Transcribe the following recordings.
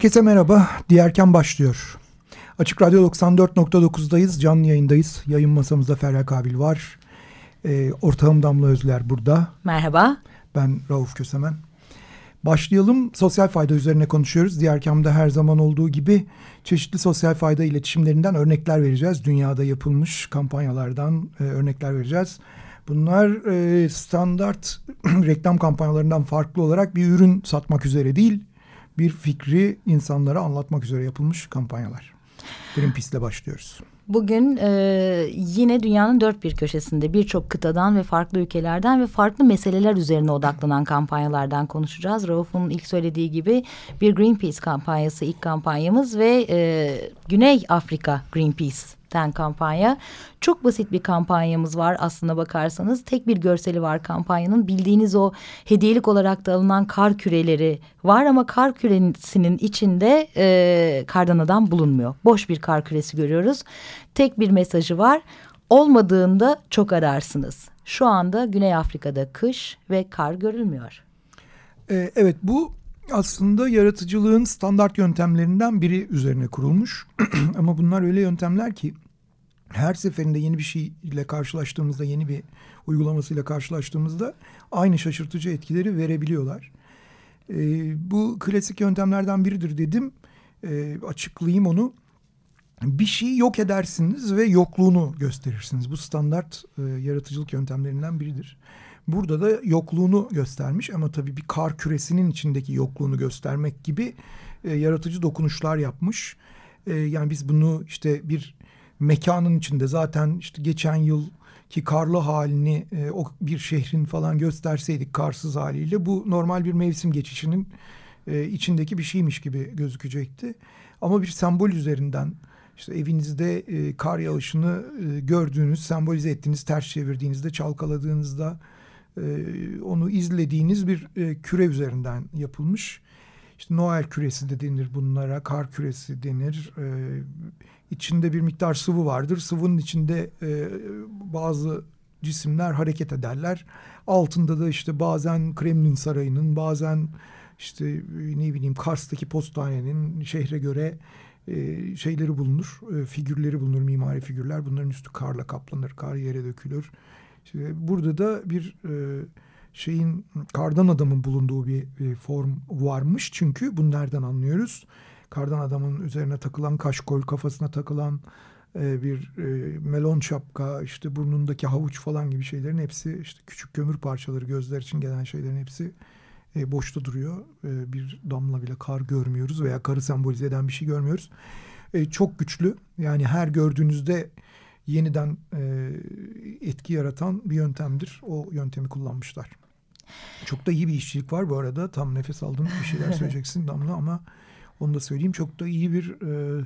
Herkese merhaba. Diğerken başlıyor. Açık Radyo 94.9'dayız. Canlı yayındayız. Yayın masamızda Ferha Kabil var. E, ortağım Damla Özler burada. Merhaba. Ben Rauf Kösemen. Başlayalım. Sosyal fayda üzerine konuşuyoruz. Diğer kamda her zaman olduğu gibi çeşitli sosyal fayda iletişimlerinden örnekler vereceğiz. Dünyada yapılmış kampanyalardan e, örnekler vereceğiz. Bunlar e, standart reklam kampanyalarından farklı olarak bir ürün satmak üzere değil, bir fikri insanlara anlatmak üzere yapılmış kampanyalar. Greenpeace ile başlıyoruz. Bugün e, yine dünyanın dört bir köşesinde birçok kıtadan ve farklı ülkelerden ve farklı meseleler üzerine odaklanan kampanyalardan konuşacağız. Rauf'un ilk söylediği gibi bir Greenpeace kampanyası ilk kampanyamız ve e, Güney Afrika Greenpeace ten kampanya. Çok basit bir kampanyamız var aslına bakarsanız. Tek bir görseli var kampanyanın. Bildiğiniz o hediyelik olarak da alınan kar küreleri var ama kar küresinin içinde e, kardan adam bulunmuyor. Boş bir kar küresi görüyoruz. Tek bir mesajı var. Olmadığında çok ararsınız. Şu anda Güney Afrika'da kış ve kar görülmüyor. Ee, evet bu aslında yaratıcılığın standart yöntemlerinden biri üzerine kurulmuş. Ama bunlar öyle yöntemler ki her seferinde yeni bir şeyle karşılaştığımızda, yeni bir uygulamasıyla karşılaştığımızda aynı şaşırtıcı etkileri verebiliyorlar. Ee, bu klasik yöntemlerden biridir dedim. Ee, açıklayayım onu. Bir şeyi yok edersiniz ve yokluğunu gösterirsiniz. Bu standart e, yaratıcılık yöntemlerinden biridir. Burada da yokluğunu göstermiş ama tabii bir kar küresinin içindeki yokluğunu göstermek gibi e, yaratıcı dokunuşlar yapmış. E, yani biz bunu işte bir mekanın içinde zaten işte geçen yıl ki karlı halini e, o bir şehrin falan gösterseydik karsız haliyle bu normal bir mevsim geçişinin e, içindeki bir şeymiş gibi gözükecekti. Ama bir sembol üzerinden işte evinizde e, kar yağışını e, gördüğünüz, sembolize ettiğiniz, ters çevirdiğinizde, çalkaladığınızda e, onu izlediğiniz bir e, küre üzerinden yapılmış. İşte Noel küresi de denir bunlara, kar küresi denir. E, içinde bir miktar sıvı vardır. Sıvının içinde e, bazı cisimler hareket ederler. Altında da işte bazen Kremlin Sarayı'nın, bazen işte ne bileyim Kars'taki postanenin şehre göre e, şeyleri bulunur, e, figürleri bulunur, mimari figürler. Bunların üstü karla kaplanır, kar yere dökülür. İşte burada da bir e, şeyin kardan adamın bulunduğu bir e, form varmış. Çünkü bunu nereden anlıyoruz? Kardan adamın üzerine takılan kaşkol, kafasına takılan e, bir e, melon şapka, işte burnundaki havuç falan gibi şeylerin hepsi işte küçük kömür parçaları gözler için gelen şeylerin hepsi e, boşta duruyor. E, bir damla bile kar görmüyoruz veya karı sembolize eden bir şey görmüyoruz. E, çok güçlü. Yani her gördüğünüzde yeniden e, etki yaratan bir yöntemdir. O yöntemi kullanmışlar. Çok da iyi bir işçilik var bu arada. Tam nefes aldın bir şeyler söyleyeceksin Damla ama onu da söyleyeyim. Çok da iyi bir e,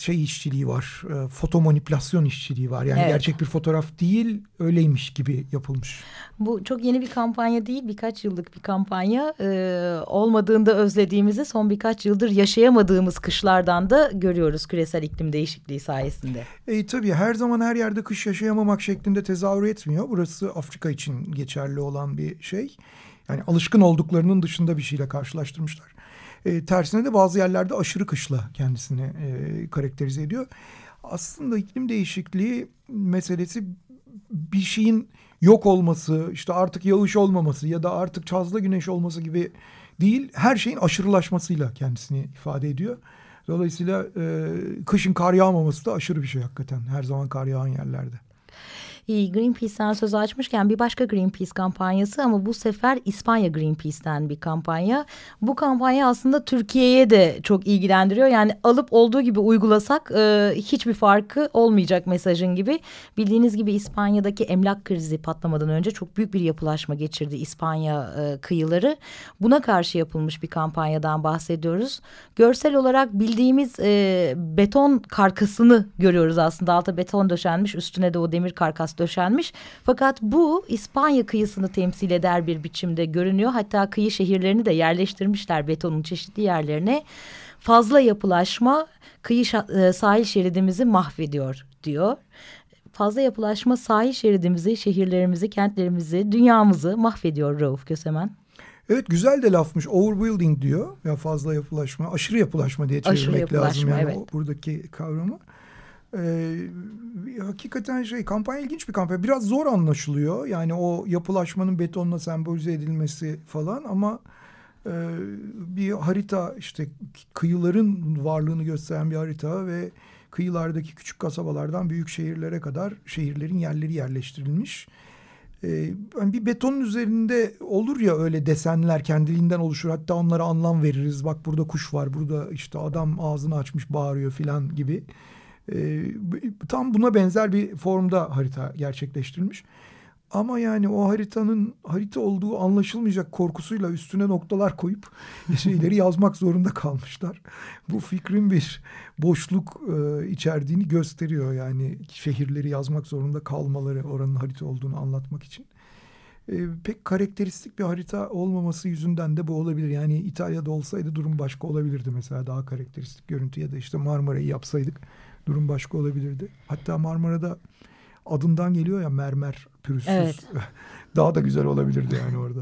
şey işçiliği var. E, foto manipülasyon işçiliği var. Yani evet. gerçek bir fotoğraf değil, öyleymiş gibi yapılmış. Bu çok yeni bir kampanya değil, birkaç yıllık bir kampanya. Ee, olmadığında özlediğimizi son birkaç yıldır yaşayamadığımız kışlardan da görüyoruz küresel iklim değişikliği sayesinde. E, tabii her zaman her yerde kış yaşayamamak şeklinde tezahür etmiyor. Burası Afrika için geçerli olan bir şey. Yani alışkın olduklarının dışında bir şeyle karşılaştırmışlar. E, tersine de bazı yerlerde aşırı kışla kendisini e, karakterize ediyor. Aslında iklim değişikliği meselesi bir şeyin yok olması, işte artık yağış olmaması ya da artık çazla güneş olması gibi değil, her şeyin aşırılaşmasıyla kendisini ifade ediyor. Dolayısıyla e, kışın kar yağmaması da aşırı bir şey hakikaten her zaman kar yağan yerlerde. Greenpeace'ten söz açmışken bir başka Greenpeace kampanyası ama bu sefer İspanya Greenpeace'ten bir kampanya. Bu kampanya aslında Türkiye'ye de çok ilgilendiriyor. Yani alıp olduğu gibi uygulasak e, hiçbir farkı olmayacak mesajın gibi. Bildiğiniz gibi İspanya'daki emlak krizi patlamadan önce çok büyük bir yapılaşma geçirdi İspanya e, kıyıları. Buna karşı yapılmış bir kampanyadan bahsediyoruz. Görsel olarak bildiğimiz e, beton karkasını görüyoruz aslında. Alta beton döşenmiş, üstüne de o demir karkas döşenmiş. Fakat bu İspanya kıyısını temsil eder bir biçimde görünüyor. Hatta kıyı şehirlerini de yerleştirmişler betonun çeşitli yerlerine. Fazla yapılaşma kıyı e, sahil şeridimizi mahvediyor diyor fazla yapılaşma sahil şeridimizi, şehirlerimizi, kentlerimizi, dünyamızı mahvediyor Rauf Kösemen. Evet güzel de lafmış. Overbuilding diyor. Ya fazla yapılaşma, aşırı yapılaşma diye çevirmek aşırı yapılaşma, lazım yani evet. o, buradaki kavramı. Ee, hakikaten şey kampanya ilginç bir kampanya. Biraz zor anlaşılıyor. Yani o yapılaşmanın betonla sembolize edilmesi falan ama e, bir harita işte kıyıların varlığını gösteren bir harita ve kıyılardaki küçük kasabalardan büyük şehirlere kadar şehirlerin yerleri yerleştirilmiş. Ee, hani bir betonun üzerinde olur ya öyle desenler kendiliğinden oluşur. Hatta onlara anlam veririz. Bak burada kuş var, burada işte adam ağzını açmış bağırıyor filan gibi. Ee, tam buna benzer bir formda harita gerçekleştirilmiş. Ama yani o haritanın harita olduğu anlaşılmayacak korkusuyla üstüne noktalar koyup şeyleri yazmak zorunda kalmışlar. Bu fikrin bir boşluk e, içerdiğini gösteriyor yani şehirleri yazmak zorunda kalmaları oranın harita olduğunu anlatmak için. E, pek karakteristik bir harita olmaması yüzünden de bu olabilir. Yani İtalya'da olsaydı durum başka olabilirdi mesela daha karakteristik görüntü ya da işte Marmara'yı yapsaydık durum başka olabilirdi. Hatta Marmara'da adından geliyor ya mermer pürüzsüz. Evet. Daha da güzel olabilirdi yani orada.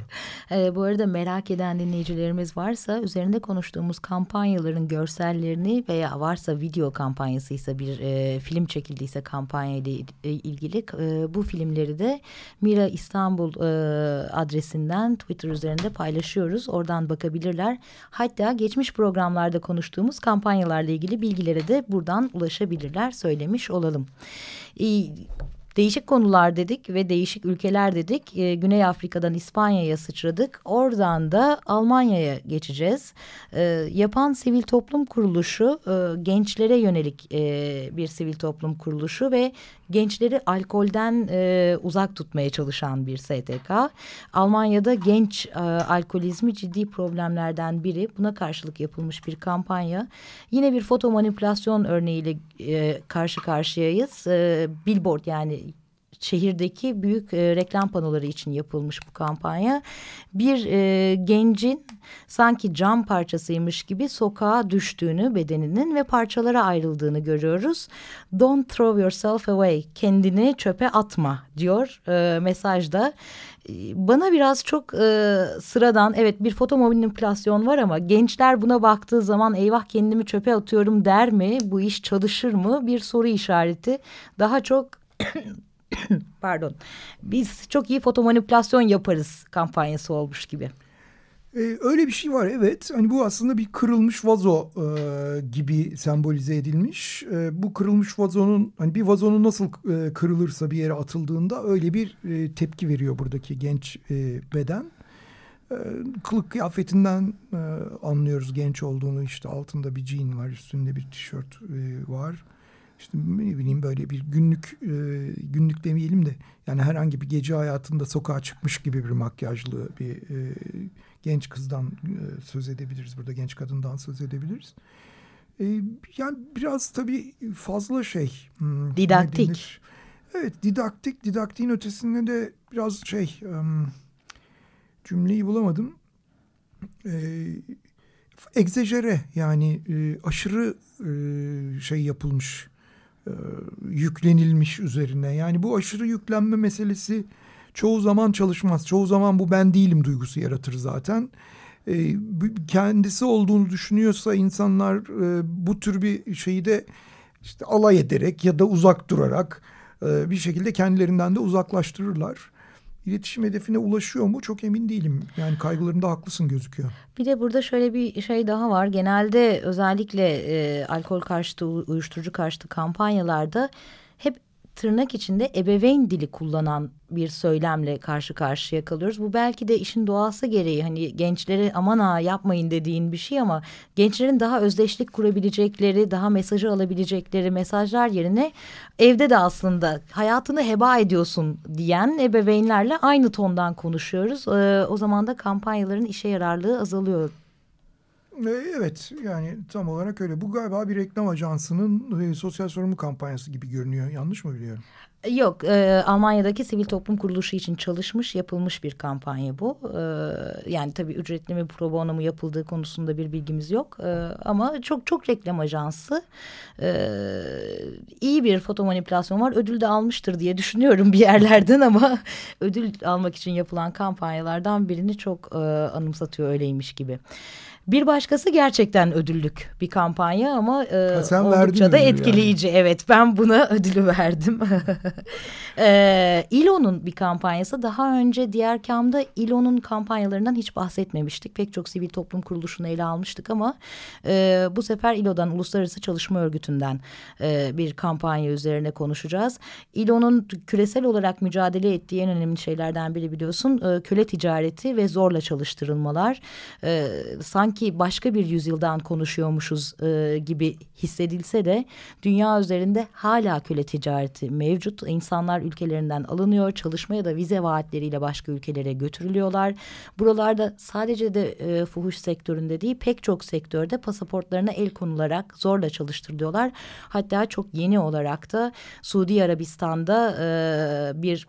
e, bu arada merak eden dinleyicilerimiz varsa üzerinde konuştuğumuz kampanyaların görsellerini veya varsa video kampanyasıysa bir e, film çekildiyse kampanya ile ilgili e, bu filmleri de Mira İstanbul e, adresinden Twitter üzerinde paylaşıyoruz. Oradan bakabilirler. Hatta geçmiş programlarda konuştuğumuz kampanyalarla ilgili bilgilere de buradan ulaşabilirler söylemiş olalım. E, Değişik konular dedik ve değişik ülkeler dedik. E, Güney Afrika'dan İspanya'ya sıçradık. Oradan da Almanya'ya geçeceğiz. E, yapan sivil toplum kuruluşu e, gençlere yönelik e, bir sivil toplum kuruluşu ve gençleri alkolden e, uzak tutmaya çalışan bir STK. Almanya'da genç e, alkolizmi ciddi problemlerden biri. Buna karşılık yapılmış bir kampanya. Yine bir foto manipülasyon örneğiyle e, karşı karşıyayız. E, billboard yani şehirdeki büyük e, reklam panoları için yapılmış bu kampanya. Bir e, gencin sanki cam parçasıymış gibi sokağa düştüğünü bedeninin ve parçalara ayrıldığını görüyoruz. Don't throw yourself away, kendini çöpe atma diyor e, mesajda. E, bana biraz çok e, sıradan evet bir foto manipülasyon var ama gençler buna baktığı zaman eyvah kendimi çöpe atıyorum der mi? Bu iş çalışır mı? Bir soru işareti. Daha çok pardon biz çok iyi foto manipülasyon yaparız kampanyası olmuş gibi. Ee, öyle bir şey var evet. Hani bu aslında bir kırılmış vazo e, gibi sembolize edilmiş. E, bu kırılmış vazonun hani bir vazonun nasıl e, kırılırsa bir yere atıldığında öyle bir e, tepki veriyor buradaki genç e, beden. E, kılık kıyafetinden e, anlıyoruz genç olduğunu. işte altında bir jean var, üstünde bir tişört e, var işte ne bileyim böyle bir günlük e, günlük demeyelim de yani herhangi bir gece hayatında sokağa çıkmış gibi bir makyajlı bir e, genç kızdan e, söz edebiliriz burada genç kadından söz edebiliriz. E, yani biraz tabii fazla şey. Hmm, didaktik. Evet didaktik didaktiğin ötesinde de biraz şey um, cümleyi bulamadım. E, egzejere yani e, aşırı e, şey yapılmış e, yüklenilmiş üzerine. Yani bu aşırı yüklenme meselesi çoğu zaman çalışmaz. Çoğu zaman bu ben değilim duygusu yaratır zaten. E, kendisi olduğunu düşünüyorsa insanlar e, bu tür bir şeyi de işte alay ederek ya da uzak durarak e, bir şekilde kendilerinden de uzaklaştırırlar iletişim hedefine ulaşıyor mu çok emin değilim. Yani kaygılarında haklısın gözüküyor. Bir de burada şöyle bir şey daha var. Genelde özellikle e, alkol karşıtı, uyuşturucu karşıtı kampanyalarda tırnak içinde ebeveyn dili kullanan bir söylemle karşı karşıya kalıyoruz. Bu belki de işin doğası gereği hani gençlere aman ha yapmayın dediğin bir şey ama gençlerin daha özdeşlik kurabilecekleri, daha mesajı alabilecekleri mesajlar yerine evde de aslında hayatını heba ediyorsun diyen ebeveynlerle aynı tondan konuşuyoruz. Ee, o zaman da kampanyaların işe yararlığı azalıyor Evet yani tam olarak öyle. Bu galiba bir reklam ajansının e, sosyal sorumlu kampanyası gibi görünüyor. Yanlış mı biliyorum? Yok, e, Almanya'daki sivil toplum kuruluşu için çalışmış, yapılmış bir kampanya bu. E, yani tabii ücretli mi, pro bono mu yapıldığı konusunda bir bilgimiz yok. E, ama çok çok reklam ajansı. E, iyi bir foto manipülasyon var. Ödül de almıştır diye düşünüyorum bir yerlerden ama ödül almak için yapılan kampanyalardan birini çok e, anımsatıyor öyleymiş gibi. Bir başkası gerçekten ödüllük bir kampanya ama e, ha, oldukça da etkileyici. Yani. Evet ben buna ödülü verdim. e, İLO'nun bir kampanyası daha önce diğer kamda İLO'nun kampanyalarından hiç bahsetmemiştik. Pek çok sivil toplum kuruluşunu ele almıştık ama e, bu sefer İLO'dan Uluslararası Çalışma Örgütü'nden e, bir kampanya üzerine konuşacağız. İLO'nun küresel olarak mücadele ettiği en önemli şeylerden biri biliyorsun e, köle ticareti ve zorla çalıştırılmalar. E, sanki sanki başka bir yüzyıldan konuşuyormuşuz e, gibi hissedilse de dünya üzerinde hala köle ticareti mevcut. İnsanlar ülkelerinden alınıyor, çalışma ya da vize vaatleriyle başka ülkelere götürülüyorlar. Buralarda sadece de e, fuhuş sektöründe değil pek çok sektörde pasaportlarına el konularak zorla çalıştırılıyorlar. Hatta çok yeni olarak da Suudi Arabistan'da e, bir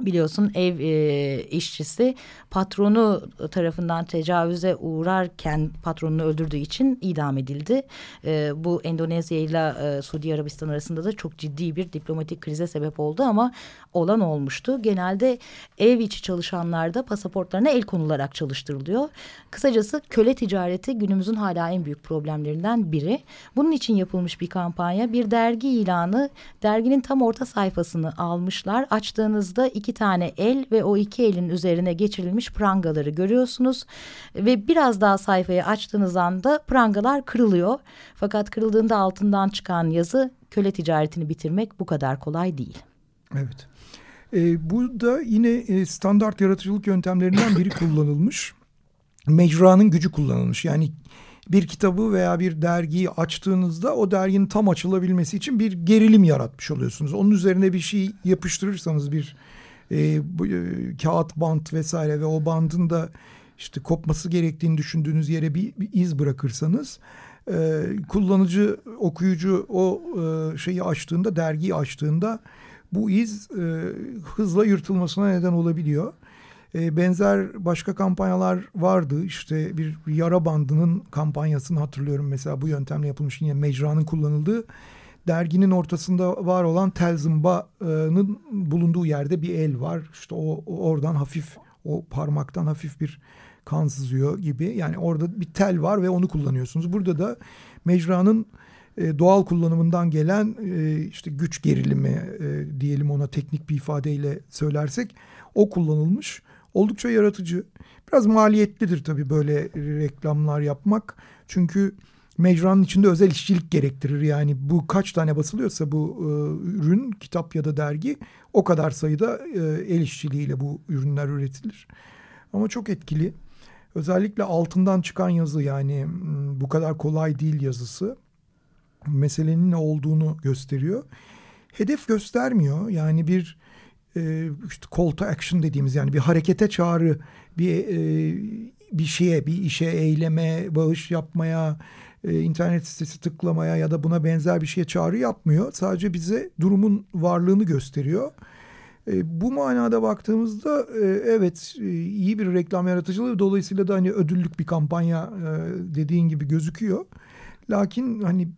biliyorsun ev e, işçisi patronu tarafından tecavüze uğrarken patronunu öldürdüğü için idam edildi. E, bu Endonezya ile e, Suudi Arabistan arasında da çok ciddi bir diplomatik krize sebep oldu ama olan olmuştu. Genelde ev içi çalışanlarda pasaportlarına el konularak çalıştırılıyor. Kısacası köle ticareti günümüzün hala en büyük problemlerinden biri. Bunun için yapılmış bir kampanya bir dergi ilanı derginin tam orta sayfasını almışlar. Açtığınızda tane el ve o iki elin üzerine geçirilmiş prangaları görüyorsunuz. Ve biraz daha sayfayı açtığınız anda prangalar kırılıyor. Fakat kırıldığında altından çıkan yazı köle ticaretini bitirmek bu kadar kolay değil. Evet. Ee, burada yine e, standart yaratıcılık yöntemlerinden biri kullanılmış. Mecranın gücü kullanılmış. Yani bir kitabı veya bir dergiyi açtığınızda o derginin tam açılabilmesi için bir gerilim yaratmış oluyorsunuz. Onun üzerine bir şey yapıştırırsanız bir e, bu, e, kağıt bant vesaire ve o bandın da işte kopması gerektiğini düşündüğünüz yere bir, bir iz bırakırsanız e, kullanıcı okuyucu o e, şeyi açtığında dergiyi açtığında bu iz e, hızla yırtılmasına neden olabiliyor. E, benzer başka kampanyalar vardı. İşte bir yara bandının kampanyasını hatırlıyorum mesela bu yöntemle yapılmış yine mecranın kullanıldığı derginin ortasında var olan tel zımbanın bulunduğu yerde bir el var. İşte o, o oradan hafif o parmaktan hafif bir kan sızıyor gibi. Yani orada bir tel var ve onu kullanıyorsunuz. Burada da mecranın e, doğal kullanımından gelen e, işte güç gerilimi e, diyelim ona teknik bir ifadeyle söylersek o kullanılmış. Oldukça yaratıcı. Biraz maliyetlidir tabii böyle reklamlar yapmak. Çünkü mecranın içinde özel işçilik gerektirir. Yani bu kaç tane basılıyorsa bu e, ürün, kitap ya da dergi o kadar sayıda e, el işçiliğiyle bu ürünler üretilir. Ama çok etkili. Özellikle altından çıkan yazı yani bu kadar kolay değil yazısı meselenin ne olduğunu gösteriyor. Hedef göstermiyor. Yani bir e, işte call to action dediğimiz yani bir harekete çağrı, bir e, bir şeye, bir işe, eyleme, bağış yapmaya, e, internet sitesi tıklamaya ya da buna benzer bir şeye çağrı yapmıyor. Sadece bize durumun varlığını gösteriyor. E, bu manada baktığımızda e, evet e, iyi bir reklam yaratıcılığı dolayısıyla da hani ödüllük bir kampanya e, dediğin gibi gözüküyor. Lakin hani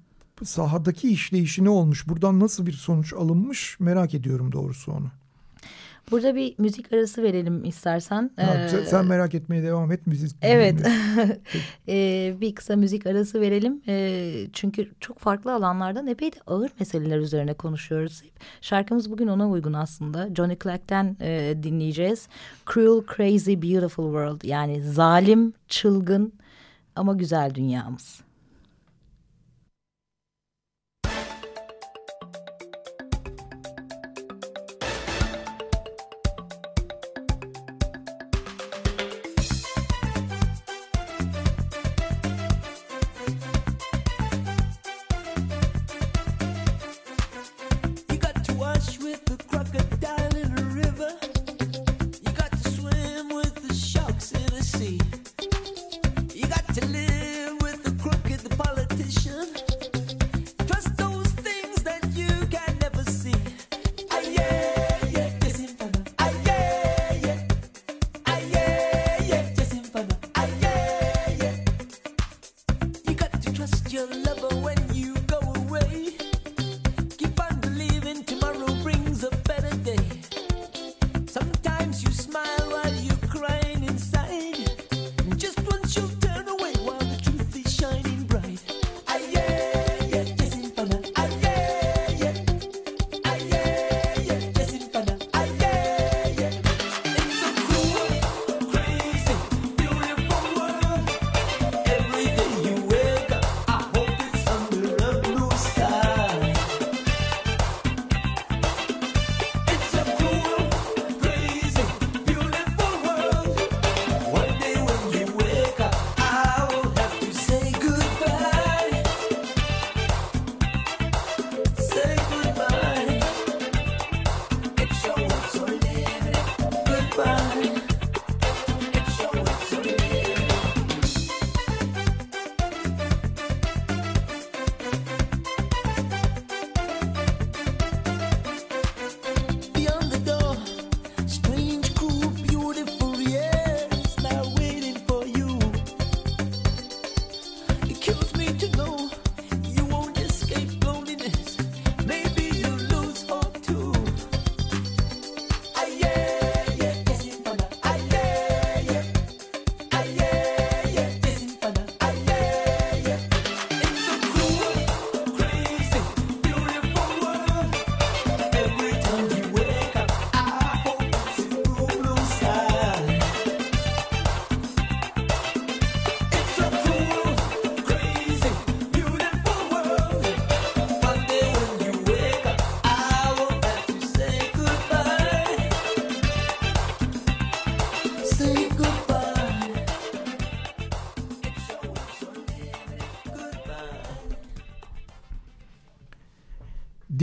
sahadaki işleyişi ne olmuş? Buradan nasıl bir sonuç alınmış merak ediyorum doğrusu onu. Burada bir müzik arası verelim istersen. ee, sen merak etmeye devam et. Müzik evet. ee, bir kısa müzik arası verelim. Ee, çünkü çok farklı alanlardan epey de ağır meseleler üzerine konuşuyoruz. Şarkımız bugün ona uygun aslında. Johnny Clegg'den e, dinleyeceğiz. Cruel, Crazy, Beautiful World. Yani zalim, çılgın ama güzel dünyamız.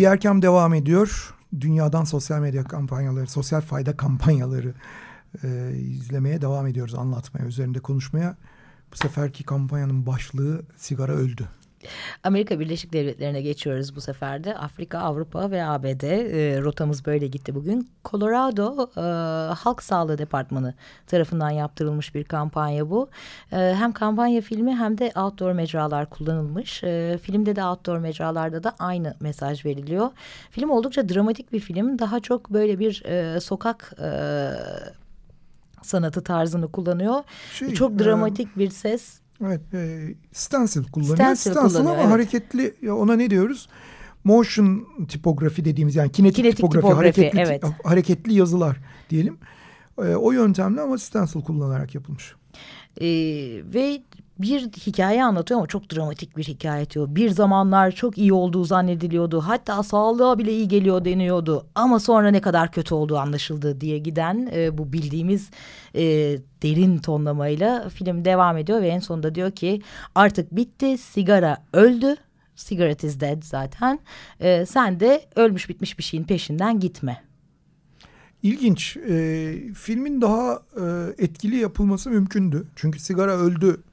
Diğerkem devam ediyor. Dünyadan sosyal medya kampanyaları, sosyal fayda kampanyaları e, izlemeye devam ediyoruz, anlatmaya, üzerinde konuşmaya. Bu seferki kampanyanın başlığı sigara öldü. Amerika Birleşik Devletleri'ne geçiyoruz bu sefer de. Afrika, Avrupa ve ABD e, rotamız böyle gitti bugün. Colorado e, Halk Sağlığı Departmanı tarafından yaptırılmış bir kampanya bu. E, hem kampanya filmi hem de outdoor mecralar kullanılmış. E, filmde de outdoor mecralarda da aynı mesaj veriliyor. Film oldukça dramatik bir film. Daha çok böyle bir e, sokak... E, sanatı tarzını kullanıyor. Şey, Çok dramatik e, bir ses Evet, e, stencil kullanıyor. Stencil, stencil kullanıyor, ama evet. hareketli ya ona ne diyoruz? Motion tipografi dediğimiz yani kinetik, kinetik tipografi, tipografi hareketli, evet. hareketli yazılar diyelim. E, o yöntemle ama stencil kullanarak yapılmış. E, ve bir hikaye anlatıyor ama çok dramatik bir hikaye diyor. Bir zamanlar çok iyi olduğu zannediliyordu. Hatta sağlığa bile iyi geliyor deniyordu. Ama sonra ne kadar kötü olduğu anlaşıldı diye giden e, bu bildiğimiz e, derin tonlamayla film devam ediyor. Ve en sonunda diyor ki artık bitti sigara öldü. Cigarette is dead zaten. E, sen de ölmüş bitmiş bir şeyin peşinden gitme. İlginç. E, filmin daha e, etkili yapılması mümkündü. Çünkü sigara öldü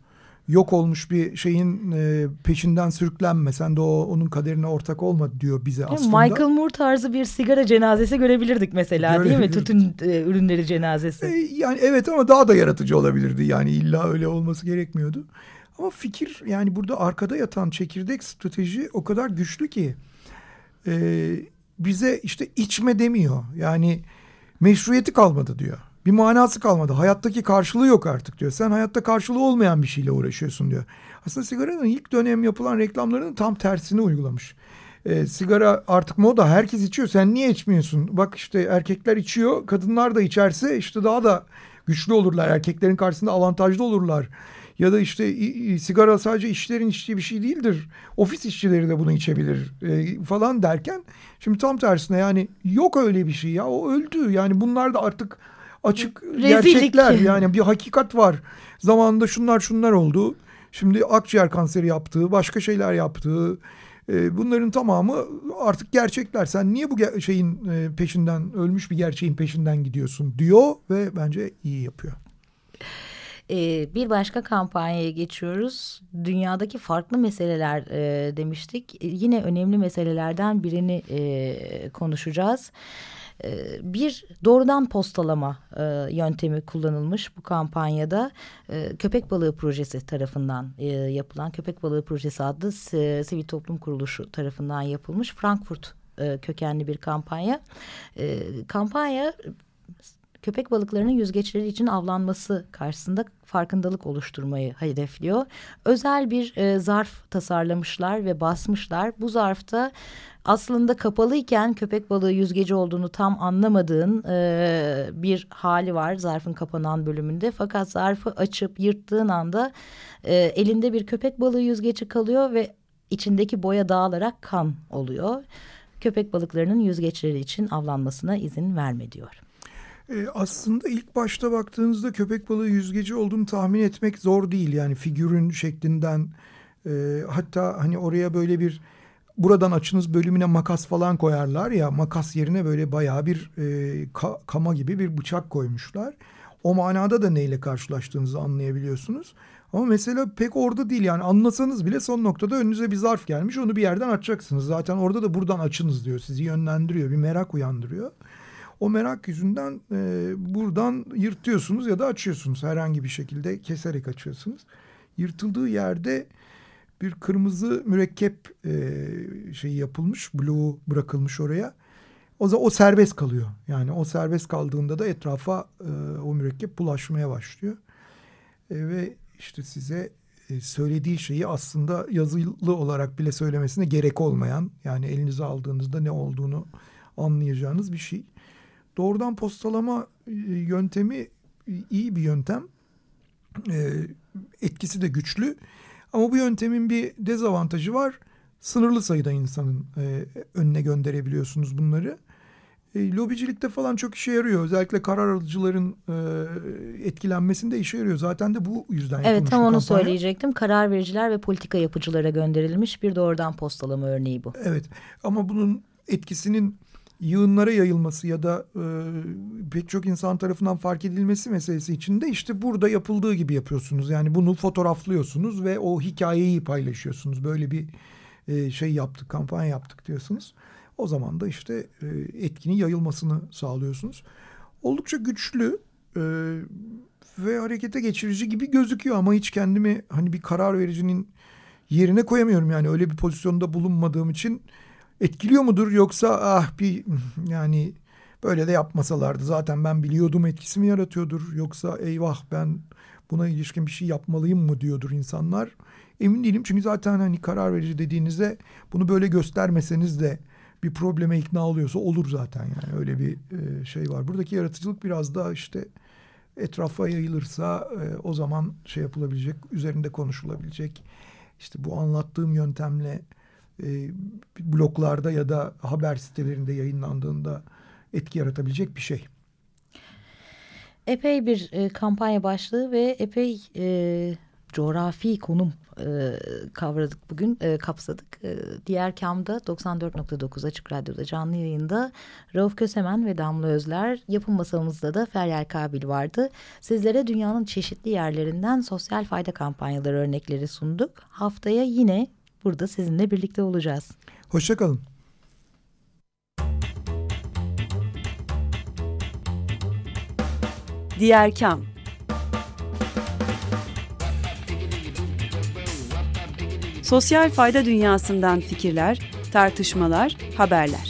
yok olmuş bir şeyin e, peşinden sürüklenme. Sen de o onun kaderine ortak olma diyor bize aslında. Michael Moore tarzı bir sigara cenazesi görebilirdik mesela değil mi? Tütün e, ürünleri cenazesi. E, yani evet ama daha da yaratıcı olabilirdi. Yani illa öyle olması gerekmiyordu. Ama fikir yani burada arkada yatan çekirdek strateji o kadar güçlü ki e, bize işte içme demiyor. Yani meşruiyeti kalmadı diyor bir manası kalmadı. Hayattaki karşılığı yok artık diyor. Sen hayatta karşılığı olmayan bir şeyle uğraşıyorsun diyor. Aslında sigaranın ilk dönem yapılan reklamlarının tam tersini uygulamış. E, sigara artık moda herkes içiyor sen niye içmiyorsun? Bak işte erkekler içiyor kadınlar da içerse işte daha da güçlü olurlar. Erkeklerin karşısında avantajlı olurlar. Ya da işte sigara sadece işçilerin içtiği bir şey değildir. Ofis işçileri de bunu içebilir e, falan derken şimdi tam tersine yani yok öyle bir şey ya o öldü. Yani bunlar da artık açık Rezillik. gerçekler yani bir hakikat var. Zamanında şunlar şunlar oldu. Şimdi akciğer kanseri yaptığı, başka şeyler yaptığı e, bunların tamamı artık gerçekler. Sen niye bu şeyin e, peşinden ölmüş bir gerçeğin peşinden gidiyorsun diyor ve bence iyi yapıyor. Ee, bir başka kampanyaya geçiyoruz. Dünyadaki farklı meseleler e, demiştik. Yine önemli meselelerden birini e, konuşacağız. E, bir doğrudan postalama e, yöntemi kullanılmış bu kampanyada. E, köpek balığı projesi tarafından e, yapılan Köpek balığı projesi adlı sivil toplum kuruluşu tarafından yapılmış Frankfurt e, kökenli bir kampanya. E, kampanya köpek balıklarının yüzgeçleri için avlanması karşısında farkındalık oluşturmayı hedefliyor. Özel bir e, zarf tasarlamışlar ve basmışlar. Bu zarfta aslında kapalıyken köpek balığı yüzgeci olduğunu tam anlamadığın e, bir hali var zarfın kapanan bölümünde. Fakat zarfı açıp yırttığın anda e, elinde bir köpek balığı yüzgeci kalıyor ve içindeki boya dağılarak kan oluyor. Köpek balıklarının yüzgeçleri için avlanmasına izin verme diyor. E, aslında ilk başta baktığınızda köpek balığı yüzgeci olduğunu tahmin etmek zor değil. Yani figürün şeklinden e, hatta hani oraya böyle bir buradan açınız bölümüne makas falan koyarlar ya makas yerine böyle bayağı bir e, ka, kama gibi bir bıçak koymuşlar. O manada da neyle karşılaştığınızı anlayabiliyorsunuz. Ama mesela pek orada değil yani anlasanız bile son noktada önünüze bir zarf gelmiş onu bir yerden açacaksınız. Zaten orada da buradan açınız diyor sizi yönlendiriyor bir merak uyandırıyor. O merak yüzünden e, buradan yırtıyorsunuz ya da açıyorsunuz. Herhangi bir şekilde keserek açıyorsunuz. Yırtıldığı yerde bir kırmızı mürekkep e, şeyi yapılmış. Blue bırakılmış oraya. O zaman o serbest kalıyor. Yani o serbest kaldığında da etrafa e, o mürekkep bulaşmaya başlıyor. E, ve işte size e, söylediği şeyi aslında yazılı olarak bile söylemesine gerek olmayan yani elinize aldığınızda ne olduğunu anlayacağınız bir şey. Doğrudan postalama e, yöntemi e, iyi bir yöntem. E, etkisi de güçlü. Ama bu yöntemin bir dezavantajı var. Sınırlı sayıda insanın önüne gönderebiliyorsunuz bunları. lobicilikte falan çok işe yarıyor. Özellikle karar alıcıların etkilenmesinde işe yarıyor. Zaten de bu yüzden Evet tam onu kampanya. söyleyecektim. Karar vericiler ve politika yapıcılara gönderilmiş bir doğrudan postalama örneği bu. Evet ama bunun etkisinin yığınlara yayılması ya da e, pek çok insan tarafından fark edilmesi meselesi için de işte burada yapıldığı gibi yapıyorsunuz. Yani bunu fotoğraflıyorsunuz ve o hikayeyi paylaşıyorsunuz. Böyle bir e, şey yaptık, kampanya yaptık diyorsunuz. O zaman da işte e, etkinin yayılmasını sağlıyorsunuz. Oldukça güçlü e, ve harekete geçirici gibi gözüküyor ama hiç kendimi hani bir karar vericinin yerine koyamıyorum. Yani öyle bir pozisyonda bulunmadığım için etkiliyor mudur yoksa ah bir yani böyle de yapmasalardı zaten ben biliyordum etkisi mi yaratıyordur yoksa eyvah ben buna ilişkin bir şey yapmalıyım mı diyordur insanlar. Emin değilim çünkü zaten hani karar verici dediğinizde bunu böyle göstermeseniz de bir probleme ikna oluyorsa olur zaten yani öyle bir e, şey var. Buradaki yaratıcılık biraz daha işte etrafa yayılırsa e, o zaman şey yapılabilecek, üzerinde konuşulabilecek. İşte bu anlattığım yöntemle e, bloklarda ya da haber sitelerinde yayınlandığında etki yaratabilecek bir şey. Epey bir e, kampanya başlığı ve epey e, coğrafi konum e, kavradık bugün, e, kapsadık. E, diğer kamda 94.9 Açık Radyo'da canlı yayında Rauf Kösemen ve Damla Özler yapım masamızda da Feryal Kabil vardı. Sizlere dünyanın çeşitli yerlerinden sosyal fayda kampanyaları örnekleri sunduk. Haftaya yine burada sizinle birlikte olacağız. Hoşçakalın. Diğer Kam Sosyal fayda dünyasından fikirler, tartışmalar, haberler.